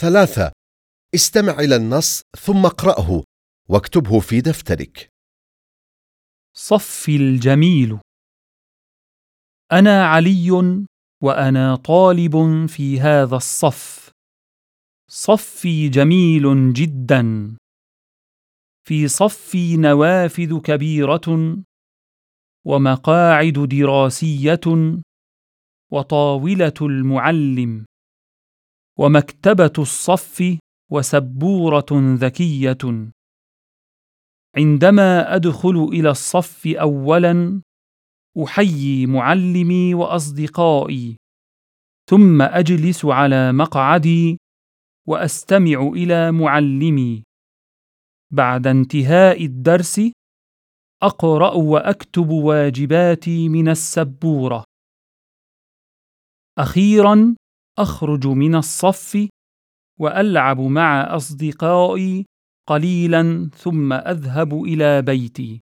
ثلاثة. استمع إلى النص ثم اقرأه واكتبه في دفترك. صفي الجميل. أنا علي وأنا طالب في هذا الصف. صفي جميل جدا. في صفي نوافذ كبيرة ومقاعد دراسية وطاولة المعلم. ومكتبة الصف وسبورة ذكية. عندما أدخل إلى الصف اولا أحيي معلمي وأصدقائي ثم أجلس على مقعدي وأستمع إلى معلمي. بعد انتهاء الدرس أقرأ وأكتب واجباتي من السبورة. أخيرا أخرج من الصف وألعب مع أصدقائي قليلا ثم أذهب إلى بيتي.